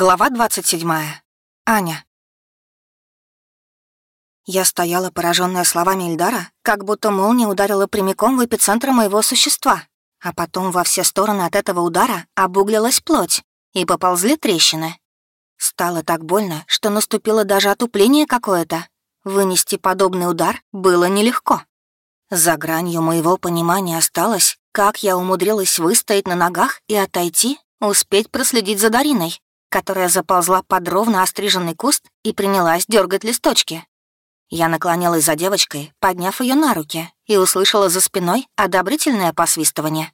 Глава 27. Аня. Я стояла, пораженная словами Ильдара, как будто молния ударила прямиком в эпицентр моего существа, а потом во все стороны от этого удара обуглилась плоть, и поползли трещины. Стало так больно, что наступило даже отупление какое-то. Вынести подобный удар было нелегко. За гранью моего понимания осталось, как я умудрилась выстоять на ногах и отойти, успеть проследить за Дариной которая заползла под ровно остриженный куст и принялась дергать листочки. Я наклонилась за девочкой, подняв ее на руки, и услышала за спиной одобрительное посвистывание.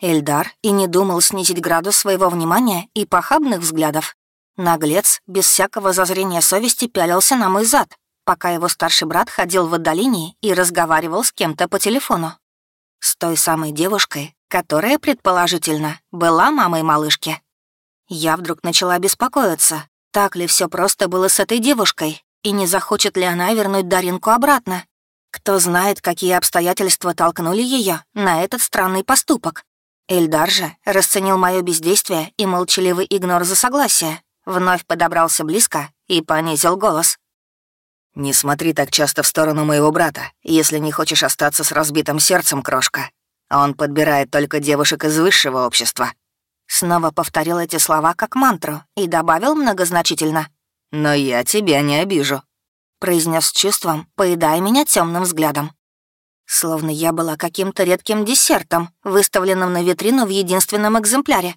Эльдар и не думал снизить градус своего внимания и похабных взглядов. Наглец, без всякого зазрения совести, пялился на мой зад, пока его старший брат ходил в отдалении и разговаривал с кем-то по телефону. С той самой девушкой, которая, предположительно, была мамой малышки. Я вдруг начала беспокоиться, так ли все просто было с этой девушкой, и не захочет ли она вернуть Даринку обратно. Кто знает, какие обстоятельства толкнули ее на этот странный поступок. Эльдар же расценил мое бездействие и молчаливый игнор за согласие, вновь подобрался близко и понизил голос. «Не смотри так часто в сторону моего брата, если не хочешь остаться с разбитым сердцем, крошка. Он подбирает только девушек из высшего общества, Снова повторил эти слова как мантру и добавил многозначительно. «Но я тебя не обижу», — произнес с чувством, поедая меня темным взглядом. Словно я была каким-то редким десертом, выставленным на витрину в единственном экземпляре.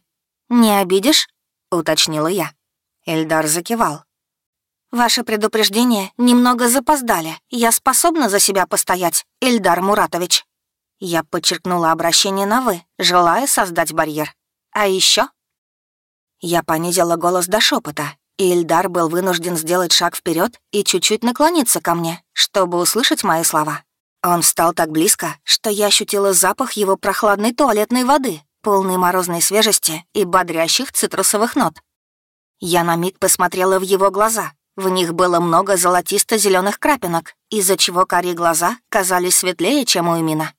«Не обидишь?» — уточнила я. Эльдар закивал. «Ваши предупреждения немного запоздали. Я способна за себя постоять, Эльдар Муратович». Я подчеркнула обращение на «вы», желая создать барьер. А еще Я понизила голос до шепота, и Ильдар был вынужден сделать шаг вперед и чуть-чуть наклониться ко мне, чтобы услышать мои слова. Он встал так близко, что я ощутила запах его прохладной туалетной воды, полной морозной свежести и бодрящих цитрусовых нот. Я на миг посмотрела в его глаза. В них было много золотисто зеленых крапинок, из-за чего карие глаза казались светлее, чем у Эмина.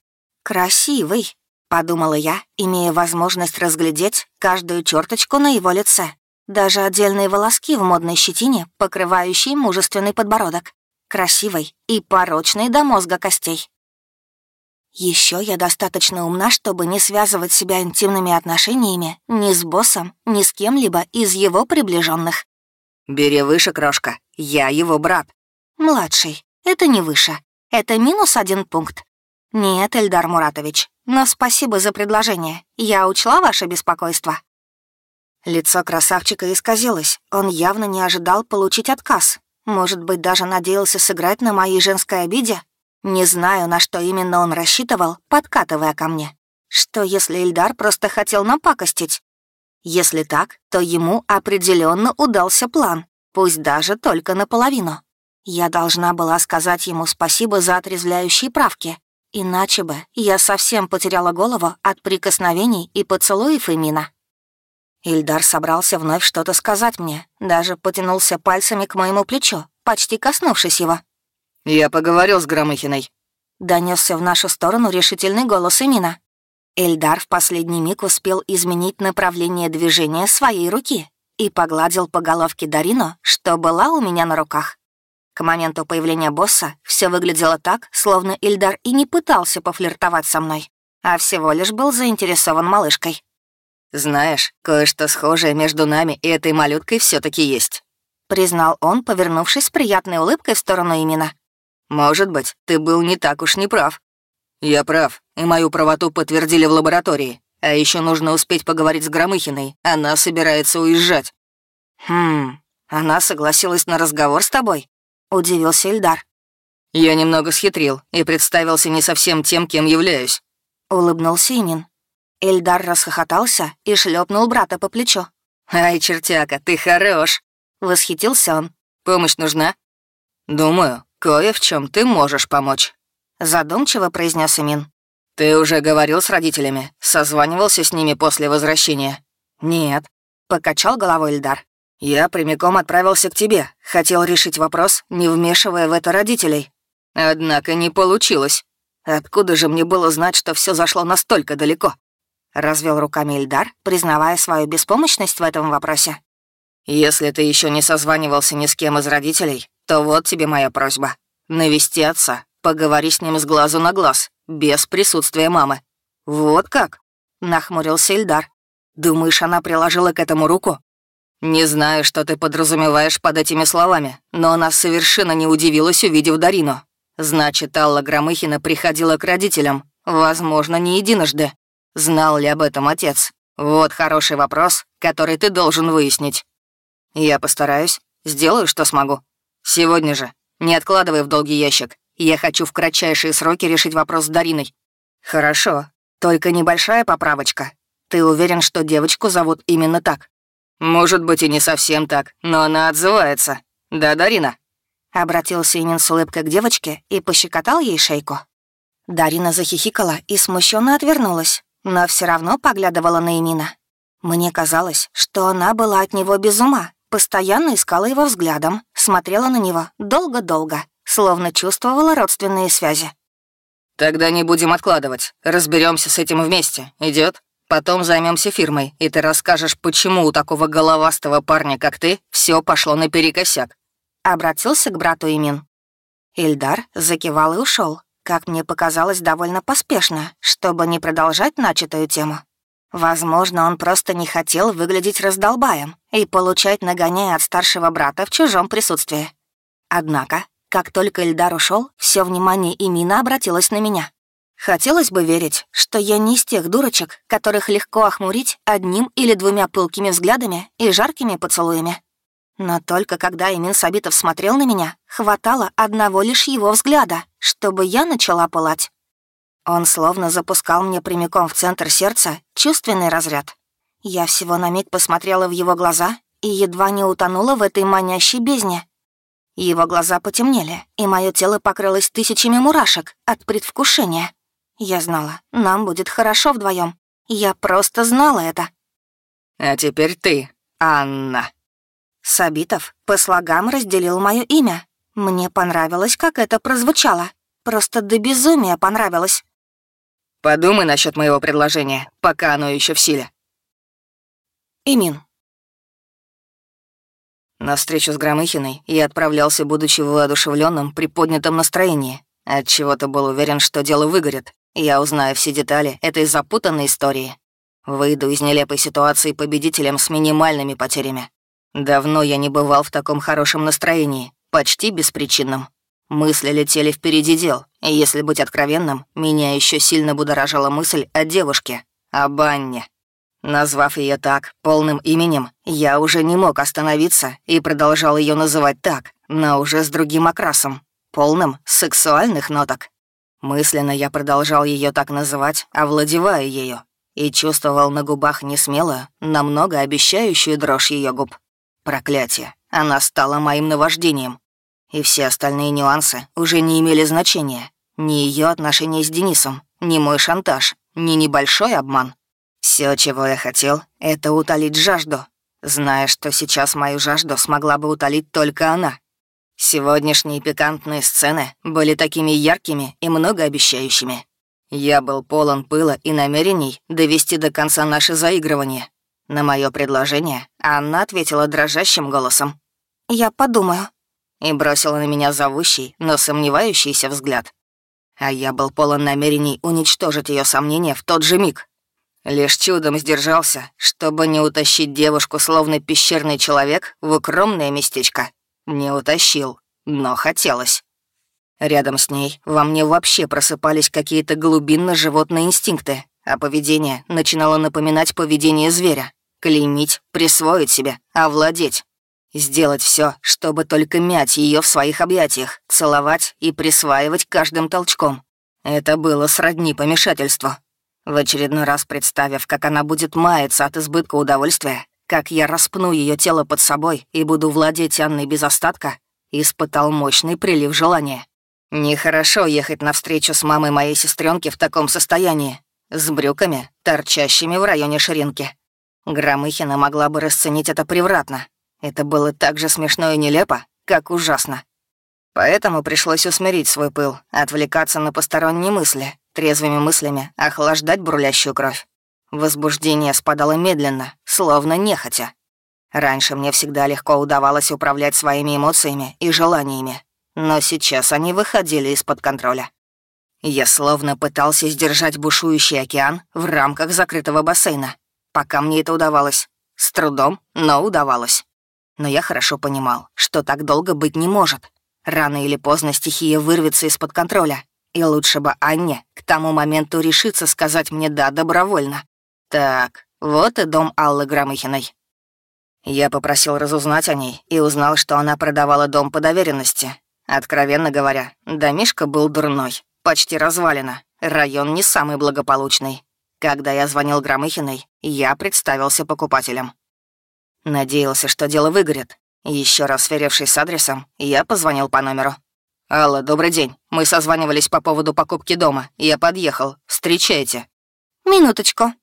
«Красивый», подумала я, имея возможность разглядеть каждую черточку на его лице. Даже отдельные волоски в модной щетине, покрывающие мужественный подбородок. Красивый и порочный до мозга костей. Еще я достаточно умна, чтобы не связывать себя интимными отношениями ни с боссом, ни с кем-либо из его приближенных. «Бери выше, крошка. Я его брат». «Младший. Это не выше. Это минус один пункт. Нет, Эльдар Муратович, но спасибо за предложение. Я учла ваше беспокойство». Лицо красавчика исказилось. Он явно не ожидал получить отказ. Может быть, даже надеялся сыграть на моей женской обиде? Не знаю, на что именно он рассчитывал, подкатывая ко мне. Что, если Ильдар просто хотел напакостить? Если так, то ему определенно удался план, пусть даже только наполовину. Я должна была сказать ему спасибо за отрезвляющие правки, Иначе бы я совсем потеряла голову от прикосновений и поцелуев Эмина. Ильдар собрался вновь что-то сказать мне, даже потянулся пальцами к моему плечу, почти коснувшись его. «Я поговорил с Громыхиной», — донесся в нашу сторону решительный голос Эмина. Эльдар в последний миг успел изменить направление движения своей руки и погладил по головке Дарину, что была у меня на руках. К моменту появления босса все выглядело так, словно Ильдар и не пытался пофлиртовать со мной, а всего лишь был заинтересован малышкой. «Знаешь, кое-что схожее между нами и этой малюткой все таки есть», — признал он, повернувшись с приятной улыбкой в сторону имена. «Может быть, ты был не так уж не прав». «Я прав, и мою правоту подтвердили в лаборатории. А еще нужно успеть поговорить с Громыхиной. Она собирается уезжать». «Хм, она согласилась на разговор с тобой?» Удивился Ильдар. «Я немного схитрил и представился не совсем тем, кем являюсь», — улыбнулся Имин. Ильдар расхохотался и шлепнул брата по плечу. «Ай, чертяка, ты хорош!» — восхитился он. «Помощь нужна?» «Думаю, кое в чем ты можешь помочь», — задумчиво произнес Имин. «Ты уже говорил с родителями? Созванивался с ними после возвращения?» «Нет», — покачал головой Ильдар. Я прямиком отправился к тебе. Хотел решить вопрос, не вмешивая в это родителей. Однако не получилось. Откуда же мне было знать, что все зашло настолько далеко? Развел руками Ильдар, признавая свою беспомощность в этом вопросе. Если ты еще не созванивался ни с кем из родителей, то вот тебе моя просьба. Навести отца, поговори с ним с глазу на глаз, без присутствия мамы». «Вот как?» — нахмурился Ильдар. «Думаешь, она приложила к этому руку?» «Не знаю, что ты подразумеваешь под этими словами, но она совершенно не удивилась, увидев Дарину. Значит, Алла Громыхина приходила к родителям, возможно, не единожды. Знал ли об этом отец? Вот хороший вопрос, который ты должен выяснить. Я постараюсь, сделаю, что смогу. Сегодня же. Не откладывай в долгий ящик. Я хочу в кратчайшие сроки решить вопрос с Дариной. Хорошо, только небольшая поправочка. Ты уверен, что девочку зовут именно так? Может быть, и не совсем так, но она отзывается. Да, Дарина? Обратился Инин с улыбкой к девочке и пощекотал ей шейку. Дарина захихикала и смущенно отвернулась, но все равно поглядывала на Эмина. Мне казалось, что она была от него без ума, постоянно искала его взглядом, смотрела на него долго-долго, словно чувствовала родственные связи. «Тогда не будем откладывать, разберемся с этим вместе, идет. Потом займемся фирмой, и ты расскажешь, почему у такого головастого парня, как ты, все пошло наперекосяк». Обратился к брату Имин. Ильдар закивал и ушел, как мне показалось, довольно поспешно, чтобы не продолжать начатую тему. Возможно, он просто не хотел выглядеть раздолбаем и получать нагоняя от старшего брата в чужом присутствии. Однако, как только Ильдар ушел, все внимание Имина обратилось на меня. Хотелось бы верить, что я не из тех дурочек, которых легко охмурить одним или двумя пылкими взглядами и жаркими поцелуями. Но только когда Эмин Сабитов смотрел на меня, хватало одного лишь его взгляда, чтобы я начала пылать. Он словно запускал мне прямиком в центр сердца чувственный разряд. Я всего на миг посмотрела в его глаза и едва не утонула в этой манящей бездне. Его глаза потемнели, и мое тело покрылось тысячами мурашек от предвкушения. Я знала, нам будет хорошо вдвоем. Я просто знала это. «А теперь ты, Анна», Сабитов по слогам разделил мое имя. Мне понравилось, как это прозвучало. Просто до безумия понравилось. Подумай насчет моего предложения, пока оно еще в силе. Имин. На встречу с Громыхиной я отправлялся, будучи в воодушевленном, приподнятом настроении. От чего то был уверен, что дело выгорит. Я узнаю все детали этой запутанной истории. Выйду из нелепой ситуации победителем с минимальными потерями. Давно я не бывал в таком хорошем настроении, почти беспричинном. Мысли летели впереди дел, и если быть откровенным, меня еще сильно будоражила мысль о девушке, о Банне. Назвав ее так, полным именем, я уже не мог остановиться и продолжал ее называть так, но уже с другим окрасом, полным сексуальных ноток. Мысленно я продолжал ее так называть, овладевая ее, и чувствовал на губах несмелую, намного обещающую дрожь ее губ. Проклятие, она стала моим наваждением. И все остальные нюансы уже не имели значения. Ни ее отношения с Денисом, ни мой шантаж, ни небольшой обман. Все, чего я хотел, это утолить жажду, зная, что сейчас мою жажду смогла бы утолить только она. Сегодняшние пикантные сцены были такими яркими и многообещающими. Я был полон пыла и намерений довести до конца наше заигрывание, на мое предложение Анна ответила дрожащим голосом. «Я подумаю». И бросила на меня зовущий, но сомневающийся взгляд. А я был полон намерений уничтожить ее сомнения в тот же миг. Лишь чудом сдержался, чтобы не утащить девушку, словно пещерный человек, в укромное местечко. Не утащил, но хотелось. Рядом с ней во мне вообще просыпались какие-то глубинно-животные инстинкты, а поведение начинало напоминать поведение зверя. Клеймить, присвоить себе, овладеть. Сделать все, чтобы только мять ее в своих объятиях, целовать и присваивать каждым толчком. Это было сродни помешательству. В очередной раз представив, как она будет маяться от избытка удовольствия, как я распну ее тело под собой и буду владеть Анной без остатка, испытал мощный прилив желания. Нехорошо ехать навстречу с мамой моей сестренки в таком состоянии, с брюками, торчащими в районе ширинки. Громыхина могла бы расценить это превратно. Это было так же смешно и нелепо, как ужасно. Поэтому пришлось усмирить свой пыл, отвлекаться на посторонние мысли, трезвыми мыслями охлаждать бурлящую кровь. Возбуждение спадало медленно, словно нехотя. Раньше мне всегда легко удавалось управлять своими эмоциями и желаниями, но сейчас они выходили из-под контроля. Я словно пытался сдержать бушующий океан в рамках закрытого бассейна. Пока мне это удавалось. С трудом, но удавалось. Но я хорошо понимал, что так долго быть не может. Рано или поздно стихия вырвется из-под контроля. И лучше бы Анне к тому моменту решиться сказать мне «да» добровольно. Так, вот и дом Аллы Громыхиной. Я попросил разузнать о ней и узнал, что она продавала дом по доверенности. Откровенно говоря, домишка был дурной. Почти развалина. Район не самый благополучный. Когда я звонил Громыхиной, я представился покупателем. Надеялся, что дело выгорит. Еще раз сверившись с адресом, я позвонил по номеру. «Алла, добрый день. Мы созванивались по поводу покупки дома. Я подъехал. Встречайте». «Минуточку».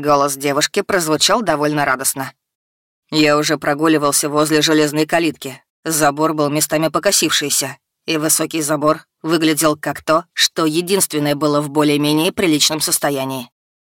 Голос девушки прозвучал довольно радостно. Я уже прогуливался возле железной калитки. Забор был местами покосившийся, и высокий забор выглядел как то, что единственное было в более-менее приличном состоянии.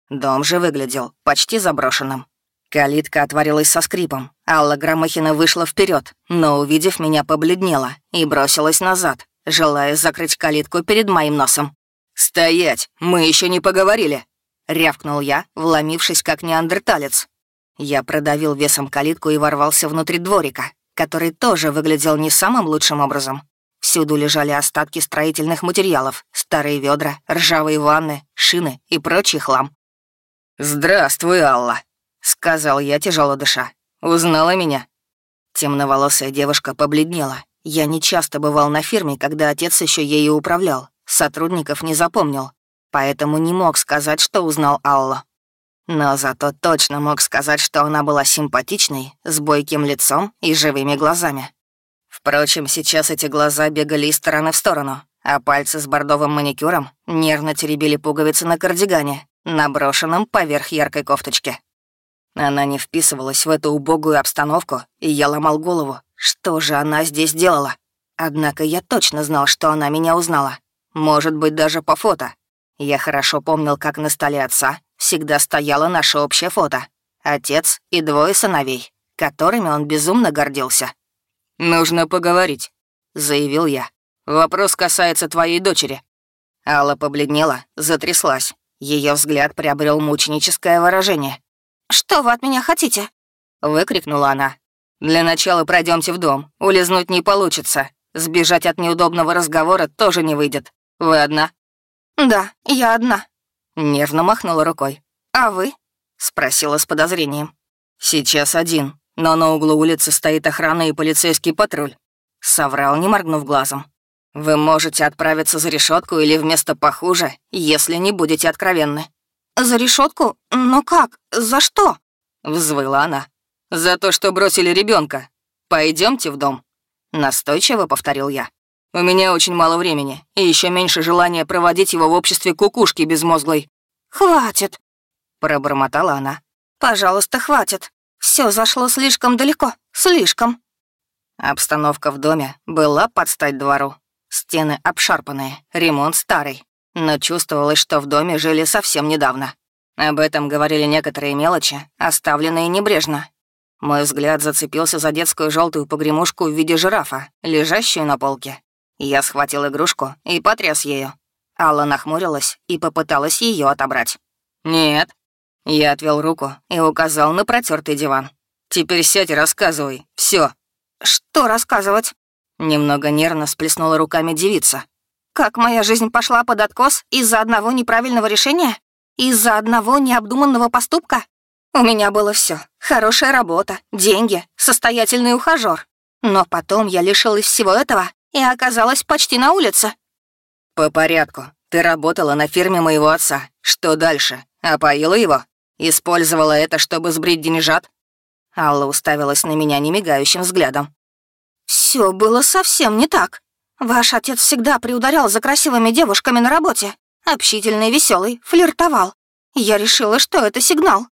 Дом же выглядел почти заброшенным. Калитка отворилась со скрипом. Алла Громыхина вышла вперед, но, увидев меня, побледнела и бросилась назад, желая закрыть калитку перед моим носом. «Стоять! Мы еще не поговорили!» — рявкнул я, вломившись как неандерталец. Я продавил весом калитку и ворвался внутрь дворика, который тоже выглядел не самым лучшим образом. Всюду лежали остатки строительных материалов, старые ведра, ржавые ванны, шины и прочий хлам. «Здравствуй, Алла», — сказал я, тяжело дыша. «Узнала меня?» Темноволосая девушка побледнела. Я не часто бывал на фирме, когда отец еще ею управлял. Сотрудников не запомнил, поэтому не мог сказать, что узнал Аллу. Но зато точно мог сказать, что она была симпатичной, с бойким лицом и живыми глазами. Впрочем, сейчас эти глаза бегали из стороны в сторону, а пальцы с бордовым маникюром нервно теребили пуговицы на кардигане, наброшенном поверх яркой кофточки. Она не вписывалась в эту убогую обстановку, и я ломал голову, что же она здесь делала. Однако я точно знал, что она меня узнала. Может быть, даже по фото. Я хорошо помнил, как на столе отца всегда стояло наше общее фото. Отец и двое сыновей, которыми он безумно гордился. «Нужно поговорить», — заявил я. «Вопрос касается твоей дочери». Алла побледнела, затряслась. Ее взгляд приобрел мученическое выражение. «Что вы от меня хотите?» — выкрикнула она. «Для начала пройдемте в дом. Улизнуть не получится. Сбежать от неудобного разговора тоже не выйдет. Вы одна?» «Да, я одна», — нервно махнула рукой. «А вы?» — спросила с подозрением. «Сейчас один но на углу улицы стоит охрана и полицейский патруль. Соврал, не моргнув глазом. Вы можете отправиться за решетку или вместо похуже, если не будете откровенны. За решетку? Но как? За что? Взвыла она. За то, что бросили ребенка. Пойдемте в дом. Настойчиво повторил я. У меня очень мало времени и еще меньше желания проводить его в обществе кукушки безмозглой. «Хватит!» — пробормотала она. «Пожалуйста, хватит. Все зашло слишком далеко, слишком. Обстановка в доме была под стать двору. Стены обшарпанные, ремонт старый. Но чувствовалось, что в доме жили совсем недавно. Об этом говорили некоторые мелочи, оставленные небрежно. Мой взгляд зацепился за детскую желтую погремушку в виде жирафа, лежащую на полке. Я схватил игрушку и потряс ею. Алла нахмурилась и попыталась ее отобрать. «Нет, я отвел руку и указал на протертый диван. «Теперь сядь и рассказывай. Все. «Что рассказывать?» Немного нервно сплеснула руками девица. «Как моя жизнь пошла под откос из-за одного неправильного решения? Из-за одного необдуманного поступка? У меня было все: Хорошая работа, деньги, состоятельный ухажёр. Но потом я лишилась всего этого и оказалась почти на улице». «По порядку. Ты работала на фирме моего отца. Что дальше? Опоила его?» Использовала это, чтобы сбрить деньжат?» Алла уставилась на меня немигающим взглядом. Все было совсем не так. Ваш отец всегда приударял за красивыми девушками на работе. Общительный, веселый, флиртовал. Я решила, что это сигнал.